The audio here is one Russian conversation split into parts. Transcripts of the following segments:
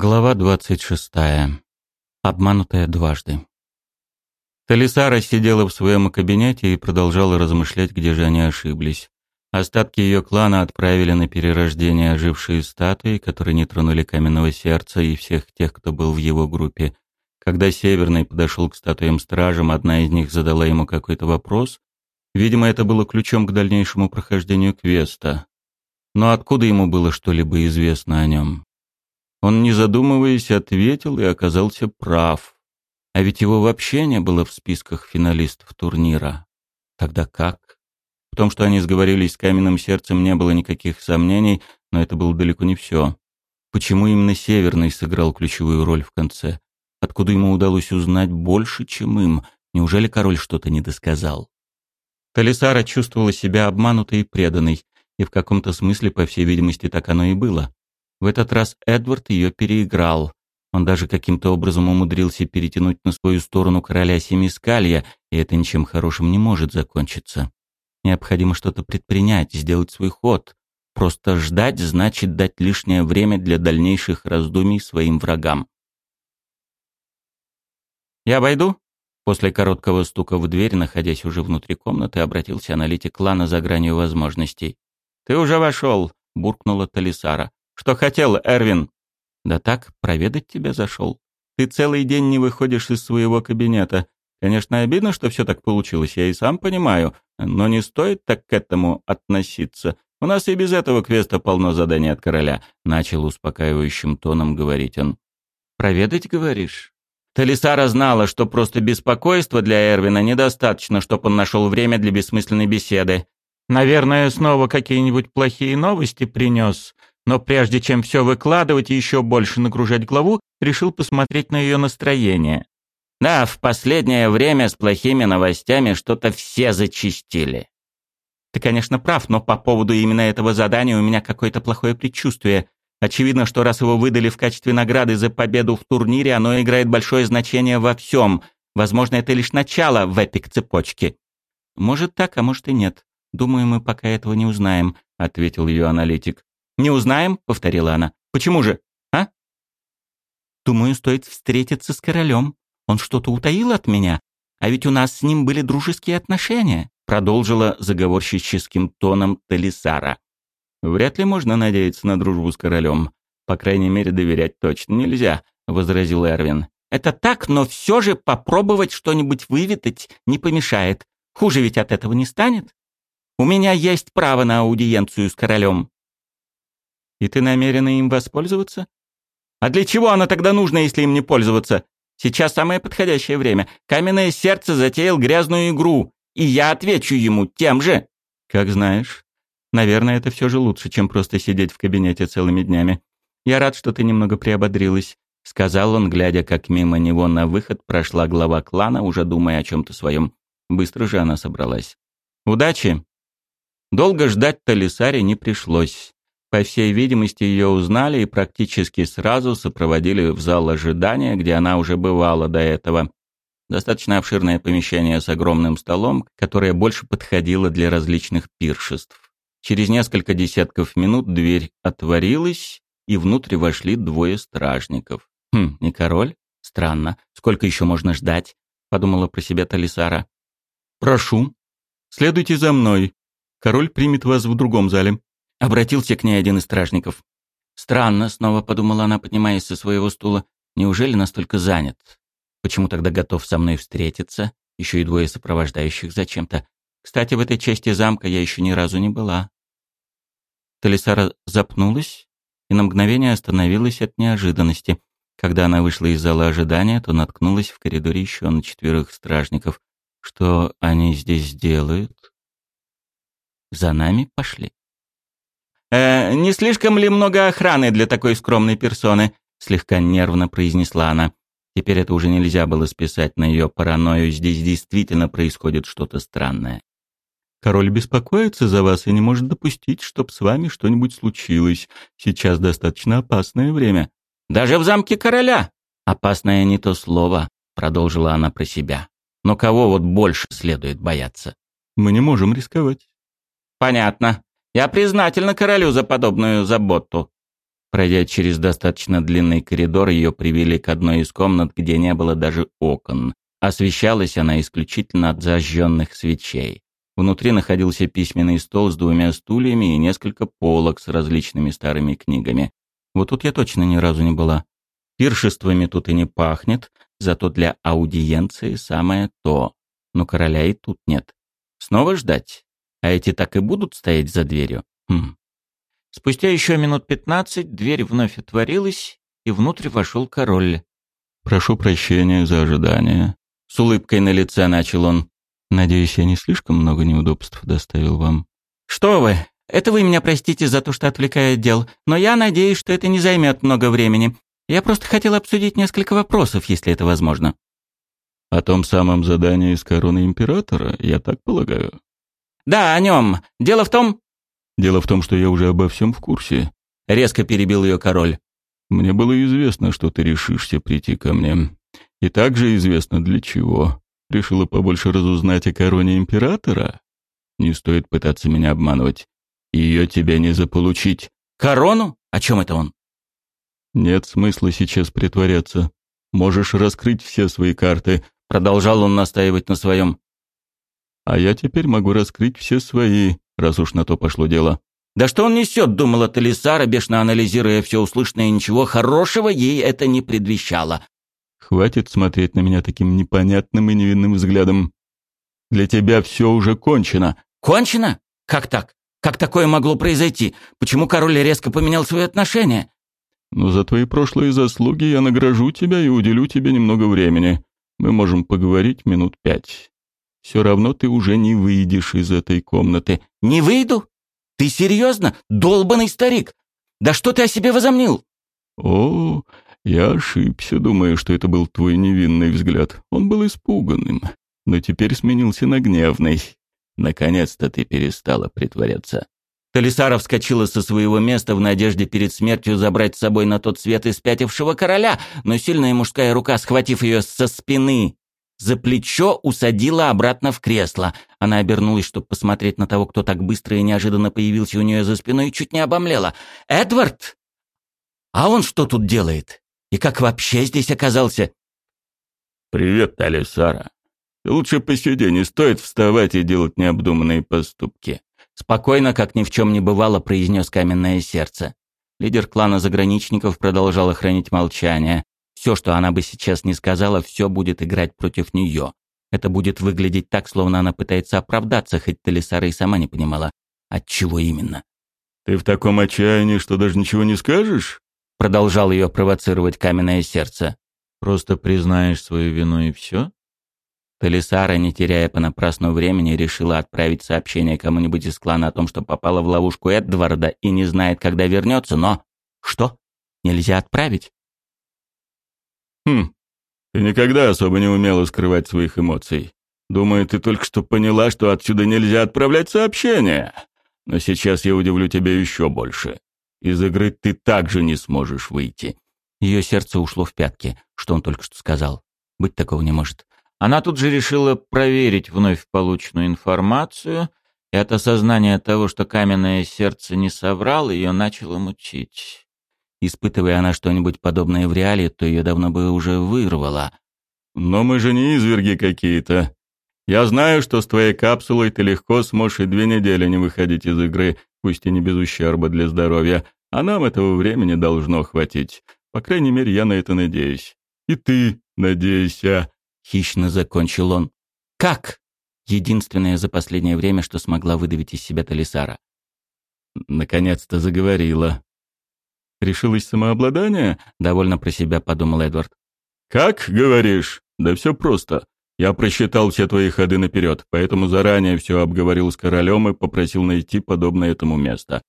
Глава двадцать шестая. Обманутая дважды. Талисара сидела в своем кабинете и продолжала размышлять, где же они ошиблись. Остатки ее клана отправили на перерождение ожившие статуи, которые не тронули каменного сердца и всех тех, кто был в его группе. Когда Северный подошел к статуям-стражам, одна из них задала ему какой-то вопрос. Видимо, это было ключом к дальнейшему прохождению квеста. Но откуда ему было что-либо известно о нем? Он, не задумываясь, ответил и оказался прав. А ведь его вообще не было в списках финалистов турнира. Тогда как? В том, что они сговорились с каменным сердцем, не было никаких сомнений, но это было далеко не все. Почему именно Северный сыграл ключевую роль в конце? Откуда ему удалось узнать больше, чем им? Неужели король что-то недосказал? Талисара чувствовала себя обманутой и преданной, и в каком-то смысле, по всей видимости, так оно и было. В этот раз Эдвард ее переиграл. Он даже каким-то образом умудрился перетянуть на свою сторону короля Семискалья, и это ничем хорошим не может закончиться. Необходимо что-то предпринять, сделать свой ход. Просто ждать значит дать лишнее время для дальнейших раздумий своим врагам. «Я обойду?» После короткого стука в дверь, находясь уже внутри комнаты, обратился аналитик клана за гранью возможностей. «Ты уже вошел», — буркнула Талисара. «Что хотел, Эрвин?» «Да так, проведать тебя зашел. Ты целый день не выходишь из своего кабинета. Конечно, обидно, что все так получилось, я и сам понимаю, но не стоит так к этому относиться. У нас и без этого квеста полно заданий от короля», — начал успокаивающим тоном говорить он. «Проведать, говоришь?» Талисара знала, что просто беспокойство для Эрвина недостаточно, чтобы он нашел время для бессмысленной беседы. «Наверное, снова какие-нибудь плохие новости принес», но прежде чем все выкладывать и еще больше нагружать главу, решил посмотреть на ее настроение. Да, в последнее время с плохими новостями что-то все зачистили. Ты, конечно, прав, но по поводу именно этого задания у меня какое-то плохое предчувствие. Очевидно, что раз его выдали в качестве награды за победу в турнире, оно играет большое значение во всем. Возможно, это лишь начало в эпик-цепочке. Может так, а может и нет. Думаю, мы пока этого не узнаем, ответил ее аналитик. «Не узнаем?» — повторила она. «Почему же? А?» «Думаю, стоит встретиться с королем. Он что-то утаил от меня. А ведь у нас с ним были дружеские отношения», — продолжила заговорщическим тоном Талисара. «Вряд ли можно надеяться на дружбу с королем. По крайней мере, доверять точно нельзя», — возразил Эрвин. «Это так, но все же попробовать что-нибудь выведать не помешает. Хуже ведь от этого не станет. У меня есть право на аудиенцию с королем». И ты намерена им воспользоваться? А для чего оно тогда нужно, если им не пользоваться? Сейчас самое подходящее время. Каменное сердце затеял грязную игру, и я отвечу ему тем же. Как знаешь. Наверное, это все же лучше, чем просто сидеть в кабинете целыми днями. Я рад, что ты немного приободрилась, сказал он, глядя, как мимо него на выход прошла глава клана, уже думая о чем-то своем. Быстро же она собралась. Удачи. Долго ждать Талисаре не пришлось. По всей видимости, ее узнали и практически сразу сопроводили в зал ожидания, где она уже бывала до этого. Достаточно обширное помещение с огромным столом, которое больше подходило для различных пиршеств. Через несколько десятков минут дверь отворилась, и внутрь вошли двое стражников. «Хм, не король? Странно. Сколько еще можно ждать?» — подумала про себя Талисара. «Прошу. Следуйте за мной. Король примет вас в другом зале», Обратился к ней один из стражников. «Странно», — снова подумала она, поднимаясь со своего стула. «Неужели настолько занят? Почему тогда готов со мной встретиться? Еще и двое сопровождающих зачем-то. Кстати, в этой части замка я еще ни разу не была». Талисара запнулась и на мгновение остановилась от неожиданности. Когда она вышла из зала ожидания, то наткнулась в коридоре еще на четверых стражников. Что они здесь делают? За нами пошли. «Э, «Не слишком ли много охраны для такой скромной персоны?» — слегка нервно произнесла она. Теперь это уже нельзя было списать на ее паранойю, здесь действительно происходит что-то странное. «Король беспокоится за вас и не может допустить, чтоб с вами что-нибудь случилось. Сейчас достаточно опасное время». «Даже в замке короля!» «Опасное не то слово», — продолжила она про себя. «Но кого вот больше следует бояться?» «Мы не можем рисковать». «Понятно», я признательна королю за подобную заботу. Пройдя через достаточно длинный коридор, ее привели к одной из комнат, где не было даже окон. Освещалась она исключительно от зажженных свечей. Внутри находился письменный стол с двумя стульями и несколько полок с различными старыми книгами. Вот тут я точно ни разу не была. Пиршествами тут и не пахнет, зато для аудиенции самое то. Но короля и тут нет. Снова ждать? А эти так и будут стоять за дверью? Хм. Спустя еще минут пятнадцать дверь вновь отворилась, и внутрь вошел король. «Прошу прощения за ожидание», — с улыбкой на лице начал он. «Надеюсь, я не слишком много неудобств доставил вам». «Что вы! Это вы меня простите за то, что отвлекаю от дел, но я надеюсь, что это не займет много времени. Я просто хотел обсудить несколько вопросов, если это возможно». «О том самом задании с короны императора, я так полагаю?» «Да, о нем. Дело в том...» Дело в том, что я уже обо всем в курсе. Резко перебил ее король. Мне было известно, что ты решишься прийти ко мне. И также известно для чего. Решила побольше разузнать о короне императора? Не стоит пытаться меня обманывать. Ее тебе не заполучить. Корону? О чем это он? Нет смысла сейчас притворяться. Можешь раскрыть все свои карты. Продолжал он настаивать на своем. А я теперь могу раскрыть все свои раз уж на то пошло дело. Да что он несет, думала Талисара, бешено анализируя все услышанное, ничего хорошего ей это не предвещало. Хватит смотреть на меня таким непонятным и невинным взглядом. Для тебя все уже кончено. Кончено? Как так? Как такое могло произойти? Почему король резко поменял свои отношения? Ну, за твои прошлые заслуги я награжу тебя и уделю тебе немного времени. Мы можем поговорить минут пять все равно ты уже не выйдешь из этой комнаты. Не выйду? Ты серьезно? Долбанный старик! Да что ты о себе возомнил? О, я ошибся, думая, что это был твой невинный взгляд. Он был испуганным, но теперь сменился на гневный. Наконец-то ты перестала притворяться. Талисара вскочила со своего места в надежде перед смертью забрать с собой на тот свет испятившего короля, но сильная мужская рука, схватив ее со спины, за плечо усадила обратно в кресло. Она обернулась, чтобы посмотреть на того, кто так быстро и неожиданно появился у нее за спиной, и чуть не обомлела. «Эдвард! А он что тут делает? И как вообще здесь оказался?» «Привет, Талисара. Лучше посиди, не стоит вставать и делать необдуманные поступки». Спокойно, как ни в чем не бывало, произнес каменное сердце. Лидер клана заграничников продолжал хранить молчание. Все, что она бы сейчас не сказала, все будет играть против нее. Это будет выглядеть так, словно она пытается оправдаться, хоть Талисара и сама не понимала, от чего именно. «Ты в таком отчаянии, что даже ничего не скажешь?» Продолжал ее провоцировать каменное сердце. «Просто признаешь свою вину и все?» Талисара, не теряя понапрасну времени, решила отправить сообщение кому-нибудь из клана о том, что попала в ловушку Эдварда и не знает, когда вернется, но... Что? Нельзя отправить? Хм, ты никогда особо не умела скрывать своих эмоций. Думаю, ты только что поняла, что отсюда нельзя отправлять сообщения. Но сейчас я удивлю тебя еще больше. Из игры ты также не сможешь выйти. Ее сердце ушло в пятки, что он только что сказал. Быть такого не может. Она тут же решила проверить вновь полученную информацию, и от осознания того, что каменное сердце не соврал, ее начало мучить. Испытывая она что-нибудь подобное в реале, то ее давно бы уже вырвало. «Но мы же не изверги какие-то. Я знаю, что с твоей капсулой ты легко сможешь и две недели не выходить из игры, пусть и не без ущерба для здоровья, а нам этого времени должно хватить. По крайней мере, я на это надеюсь. И ты надейся». Хищно закончил он. «Как?» Единственное за последнее время, что смогла выдавить из себя Талисара. Наконец-то заговорила. Решилось самообладание?» — довольно про себя подумал Эдвард. «Как, говоришь? Да все просто. Я просчитал все твои ходы наперед, поэтому заранее все обговорил с королем и попросил найти подобное этому место.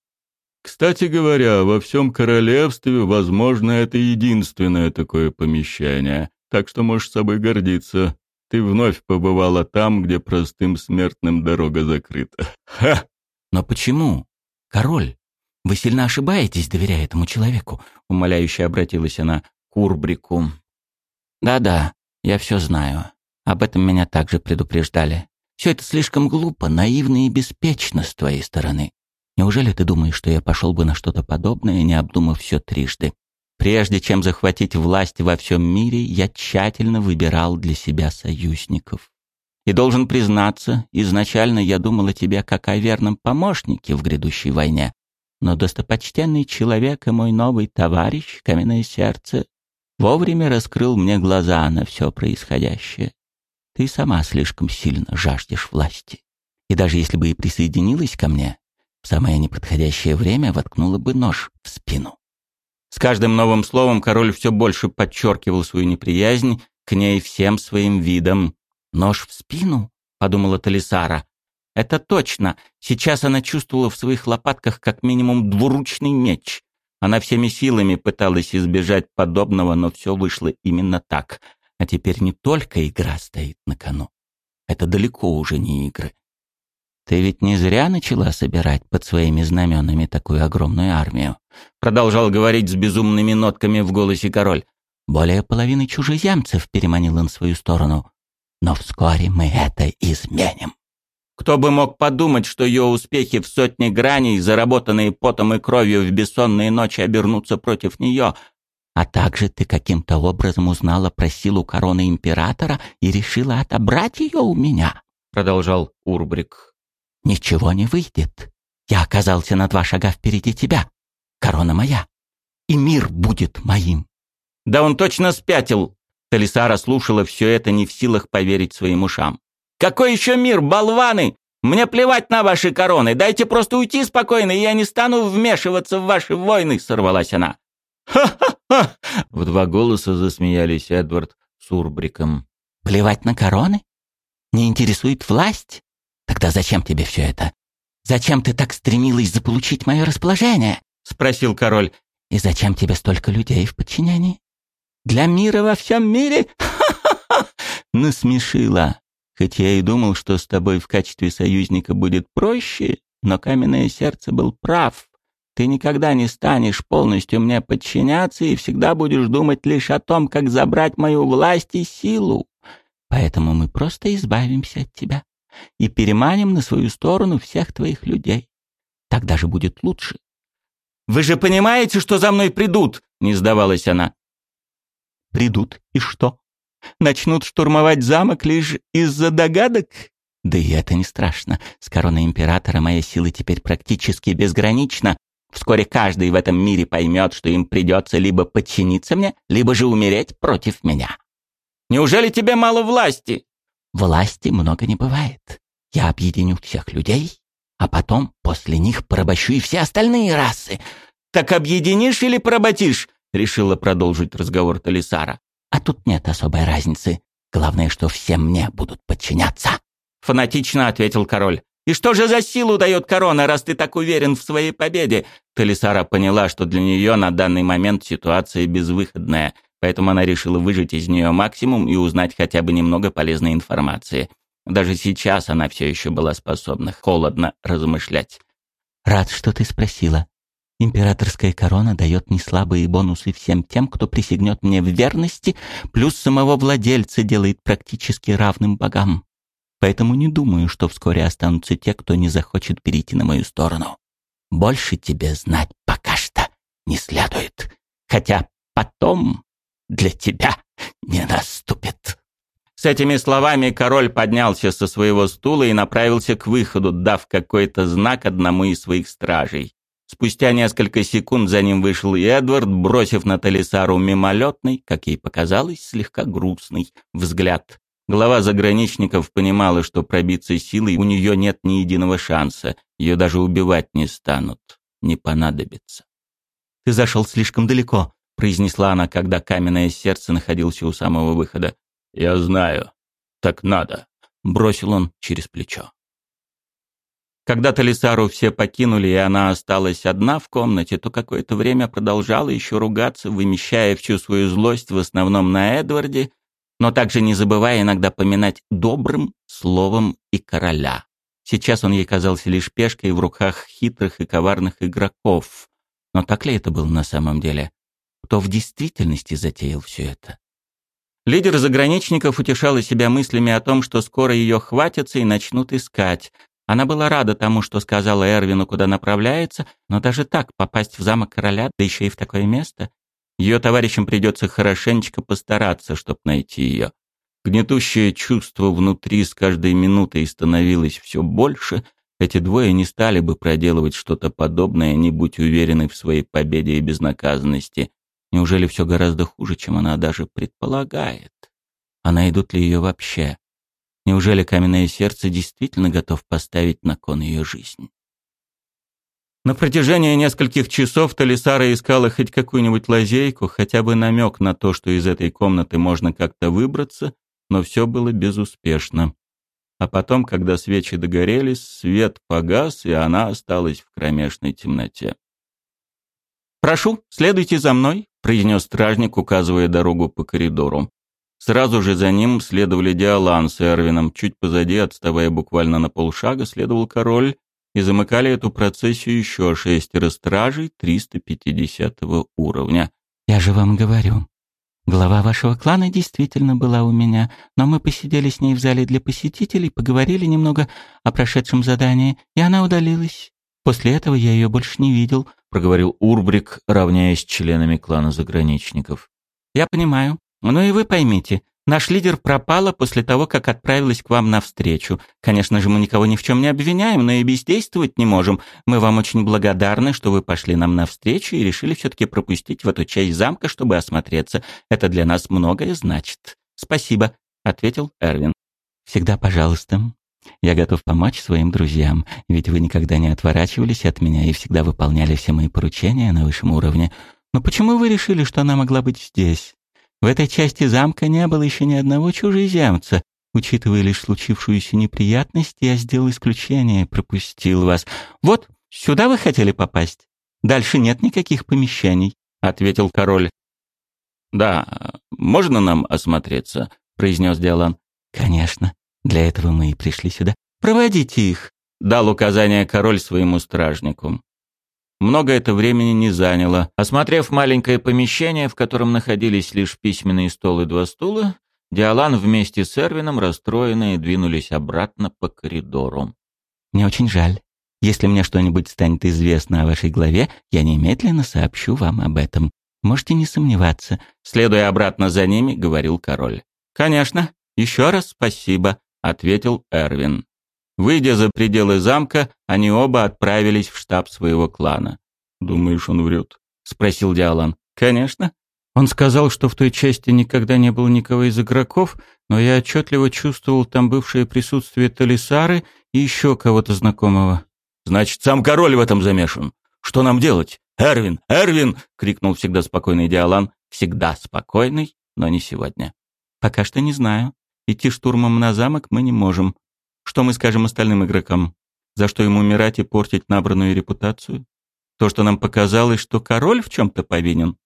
Кстати говоря, во всем королевстве, возможно, это единственное такое помещение, так что можешь собой гордиться. Ты вновь побывала там, где простым смертным дорога закрыта. Ха! Но почему? Король? Вы сильно ошибаетесь, доверяя этому человеку», — умоляюще обратилась она к Урбрику. «Да-да, я все знаю. Об этом меня также предупреждали. Все это слишком глупо, наивно и беспечно с твоей стороны. Неужели ты думаешь, что я пошел бы на что-то подобное, не обдумав все трижды? Прежде чем захватить власть во всем мире, я тщательно выбирал для себя союзников. И должен признаться, изначально я думал о тебе как о верном помощнике в грядущей войне. Но достопочтенный человек и мой новый товарищ, каменное сердце, вовремя раскрыл мне глаза на все происходящее. Ты сама слишком сильно жаждешь власти. И даже если бы и присоединилась ко мне, в самое неподходящее время воткнула бы нож в спину. С каждым новым словом король все больше подчеркивал свою неприязнь к ней всем своим видом. «Нож в спину?» — подумала Талисара. «Это точно. Сейчас она чувствовала в своих лопатках как минимум двуручный меч. Она всеми силами пыталась избежать подобного, но все вышло именно так. А теперь не только игра стоит на кону. Это далеко уже не игры. «Ты ведь не зря начала собирать под своими знаменами такую огромную армию», продолжал говорить с безумными нотками в голосе король. «Более половины чужеземцев переманил он свою сторону. Но вскоре мы это изменим». Кто бы мог подумать, что ее успехи в сотне граней, заработанные потом и кровью в бессонные ночи, обернутся против нее. А также ты каким-то образом узнала про силу короны императора и решила отобрать ее у меня, продолжал Урбрик. Ничего не выйдет. Я оказался на два шага впереди тебя. Корона моя. И мир будет моим. Да он точно спятил. Талисара слушала все это, не в силах поверить своим ушам. Какой еще мир, болваны? Мне плевать на ваши короны. Дайте просто уйти спокойно, и я не стану вмешиваться в ваши войны, сорвалась она. Ха-ха-ха! В два голоса засмеялись Эдвард с Урбриком. Плевать на короны? Не интересует власть? Тогда зачем тебе все это? Зачем ты так стремилась заполучить мое расположение? Спросил король. И зачем тебе столько людей в подчинении? Для мира во всем мире? Ха-ха-ха! Насмешила. Хоть я и думал, что с тобой в качестве союзника будет проще, но каменное сердце был прав. Ты никогда не станешь полностью мне подчиняться и всегда будешь думать лишь о том, как забрать мою власть и силу. Поэтому мы просто избавимся от тебя и переманим на свою сторону всех твоих людей. Так даже будет лучше. «Вы же понимаете, что за мной придут?» — не сдавалась она. «Придут, и что? Начнут штурмовать замок лишь из-за догадок?» «Да и это не страшно. С короной императора моя сила теперь практически безгранична. Вскоре каждый в этом мире поймет, что им придется либо подчиниться мне, либо же умереть против меня». «Неужели тебе мало власти?» Власти много не бывает. Я объединю всех людей, а потом после них порабощу и все остальные расы. Так объединишь или поработишь? Решила продолжить разговор Талисара. А тут нет особой разницы. Главное, что все мне будут подчиняться. Фанатично ответил король. «И что же за силу дает корона, раз ты так уверен в своей победе?» Талисара поняла, что для нее на данный момент ситуация безвыходная – поэтому она решила выжать из нее максимум и узнать хотя бы немного полезной информации. Даже сейчас она все еще была способна холодно размышлять. «Рад, что ты спросила. Императорская корона дает неслабые бонусы всем тем, кто присягнет мне в верности, плюс самого владельца делает практически равным богам. Поэтому не думаю, что вскоре останутся те, кто не захочет перейти на мою сторону. Больше тебе знать пока что не следует. Хотя потом для тебя не наступит». С этими словами король поднялся со своего стула и направился к выходу, дав какой-то знак одному из своих стражей. Спустя несколько секунд за ним вышел и Эдвард, бросив на Талисару мимолетный, как ей показалось, слегка грустный взгляд. Глава заграничников понимала, что пробиться силой у нее нет ни единого шанса, ее даже убивать не станут, не понадобится. «Ты зашел слишком далеко», произнесла она, когда каменное сердце находилось у самого выхода. «Я знаю. Так надо», — бросил он через плечо. Когда Талисару все покинули, и она осталась одна в комнате, то какое-то время продолжала еще ругаться, вымещая всю свою злость в основном на Эдварде, но также не забывая иногда поминать добрым словом и короля. Сейчас он ей казался лишь пешкой в руках хитрых и коварных игроков. Но так ли это было на самом деле? кто в действительности затеял все это. Лидер заграничников утешала себя мыслями о том, что скоро ее хватятся и начнут искать. Она была рада тому, что сказала Эрвину, куда направляется, но даже так попасть в замок короля, да еще и в такое место, ее товарищам придется хорошенечко постараться, чтобы найти ее. Гнетущее чувство внутри с каждой минутой становилось все больше. Эти двое не стали бы проделывать что-то подобное, не будь уверены в своей победе и безнаказанности. Неужели все гораздо хуже, чем она даже предполагает? А найдут ли ее вообще? Неужели каменное сердце действительно готов поставить на кон ее жизнь? На протяжении нескольких часов Талисара искала хоть какую-нибудь лазейку, хотя бы намек на то, что из этой комнаты можно как-то выбраться, но все было безуспешно. А потом, когда свечи догорелись, свет погас, и она осталась в кромешной темноте. «Прошу, следуйте за мной», — произнес стражник, указывая дорогу по коридору. Сразу же за ним следовали Диалан с Эрвином, чуть позади, отставая буквально на полшага, следовал король, и замыкали эту процессию еще шестеро стражей 350 уровня. «Я же вам говорю, глава вашего клана действительно была у меня, но мы посидели с ней в зале для посетителей, поговорили немного о прошедшем задании, и она удалилась. После этого я ее больше не видел», — проговорил Урбрик, равняясь членами клана заграничников. «Я понимаю. Но и вы поймите, Наш лидер пропала после того, как отправилась к вам навстречу. Конечно же, мы никого ни в чем не обвиняем, но и бездействовать не можем. Мы вам очень благодарны, что вы пошли нам навстречу и решили все-таки пропустить в эту часть замка, чтобы осмотреться. Это для нас многое значит. Спасибо, ответил Эрвин. Всегда пожалуйста. Я готов помочь своим друзьям, ведь вы никогда не отворачивались от меня и всегда выполняли все мои поручения на высшем уровне. Но почему вы решили, что она могла быть здесь? В этой части замка не было еще ни одного чужеземца. Учитывая лишь случившуюся неприятность, я сделал исключение, пропустил вас. Вот, сюда вы хотели попасть? Дальше нет никаких помещений, ответил король. Да, можно нам осмотреться, произнес Диалан. Конечно. Для этого мы и пришли сюда. Проводите их, дал указание король своему стражнику. Много это времени не заняло. Осмотрев маленькое помещение, в котором находились лишь письменный стол и два стула, Диалан вместе с Эрвином, расстроенные, двинулись обратно по коридору. «Мне очень жаль. Если мне что-нибудь станет известно о вашей главе, я немедленно сообщу вам об этом. Можете не сомневаться». Следуя обратно за ними, говорил король. «Конечно. Еще раз спасибо», — ответил Эрвин. Выйдя за пределы замка, они оба отправились в штаб своего клана. «Думаешь, он врет?» — спросил Диалан. «Конечно. Он сказал, что в той части никогда не было никого из игроков, но я отчетливо чувствовал там бывшее присутствие Талисары и еще кого-то знакомого». «Значит, сам король в этом замешан. Что нам делать? Эрвин! Эрвин!» — крикнул всегда спокойный Диалан. Всегда спокойный, но не сегодня. «Пока что не знаю. Идти штурмом на замок мы не можем. Что мы скажем остальным игрокам? За что ему умирать и портить набранную репутацию? То, что нам показалось, что король в чем-то повинен?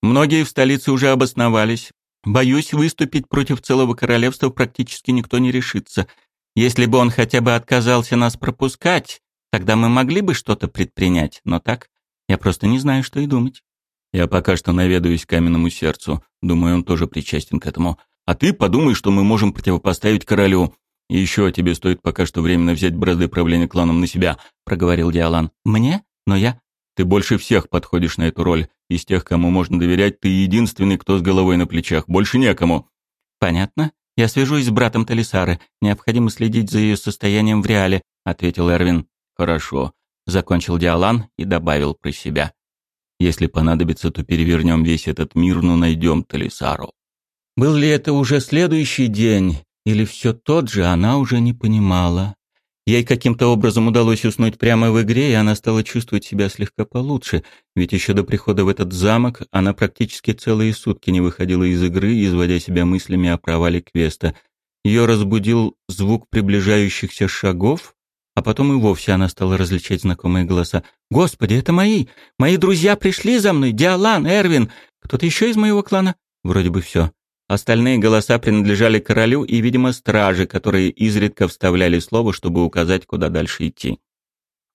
Многие в столице уже обосновались. Боюсь, выступить против целого королевства практически никто не решится. Если бы он хотя бы отказался нас пропускать, тогда мы могли бы что-то предпринять, но так я просто не знаю, что и думать. Я пока что наведаюсь к каменному сердцу. Думаю, он тоже причастен к этому. А ты подумай, что мы можем противопоставить королю. И еще тебе стоит пока что временно взять бразды правления кланом на себя», — проговорил Диалан. «Мне? Но я...» «Ты больше всех подходишь на эту роль. Из тех, кому можно доверять, ты единственный, кто с головой на плечах. Больше некому». «Понятно. Я свяжусь с братом Талисары. Необходимо следить за ее состоянием в реале», — ответил Эрвин. «Хорошо», — закончил Диалан и добавил про себя. «Если понадобится, то перевернем весь этот мир, но найдем Талисару». Был ли это уже следующий день, или все тот же, она уже не понимала. Ей каким-то образом удалось уснуть прямо в игре, и она стала чувствовать себя слегка получше, ведь еще до прихода в этот замок она практически целые сутки не выходила из игры, изводя себя мыслями о провале квеста. Ее разбудил звук приближающихся шагов, а потом и вовсе она стала различать знакомые голоса. «Господи, это мои! Мои друзья пришли за мной! Диалан, Эрвин! Кто-то еще из моего клана?» Вроде бы все. Остальные голоса принадлежали королю и, видимо, страже, которые изредка вставляли слово, чтобы указать, куда дальше идти.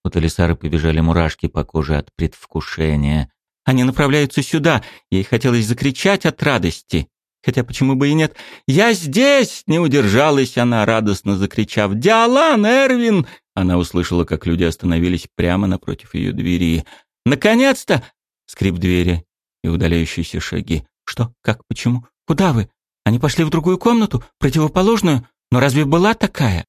У Талисары побежали мурашки по коже от предвкушения. «Они направляются сюда!» Ей хотелось закричать от радости. Хотя почему бы и нет? «Я здесь!» — не удержалась она, радостно закричав. «Диалан, Эрвин!» Она услышала, как люди остановились прямо напротив ее двери. «Наконец-то!» — скрип двери и удаляющиеся шаги. «Что? Как? Почему? Куда вы? Они пошли в другую комнату? Противоположную? Но разве была такая?»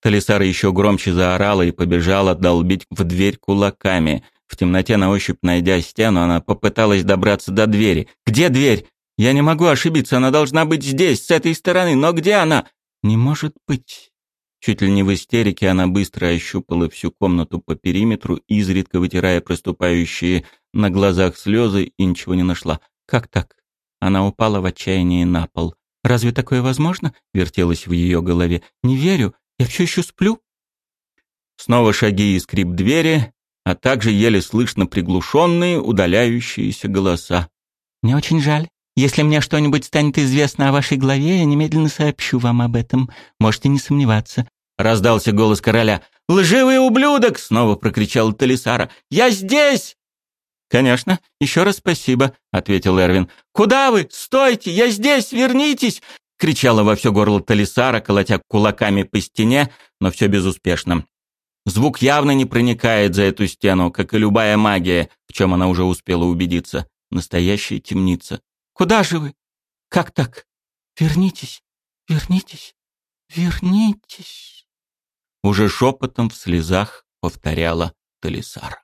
Талисара еще громче заорала и побежала долбить в дверь кулаками. В темноте на ощупь найдя стену, она попыталась добраться до двери. «Где дверь? Я не могу ошибиться, она должна быть здесь, с этой стороны, но где она?» «Не может быть». Чуть ли не в истерике она быстро ощупала всю комнату по периметру, изредка вытирая проступающие на глазах слезы и ничего не нашла. «Как так?» Она упала в отчаянии на пол. «Разве такое возможно?» — вертелось в ее голове. «Не верю. Я все еще сплю?» Снова шаги и скрип двери, а также еле слышно приглушенные, удаляющиеся голоса. «Мне очень жаль. Если мне что-нибудь станет известно о вашей главе, я немедленно сообщу вам об этом. Можете не сомневаться». Раздался голос короля. «Лживый ублюдок!» — снова прокричал Талисара. «Я здесь!» «Конечно. Еще раз спасибо», — ответил Эрвин. «Куда вы? Стойте! Я здесь! Вернитесь!» — кричала во все горло Талисара, колотя кулаками по стене, но все безуспешно. Звук явно не проникает за эту стену, как и любая магия, в чем она уже успела убедиться. Настоящая темница. «Куда же вы? Как так? Вернитесь! Вернитесь! Вернитесь!» Уже шепотом в слезах повторяла Талисара.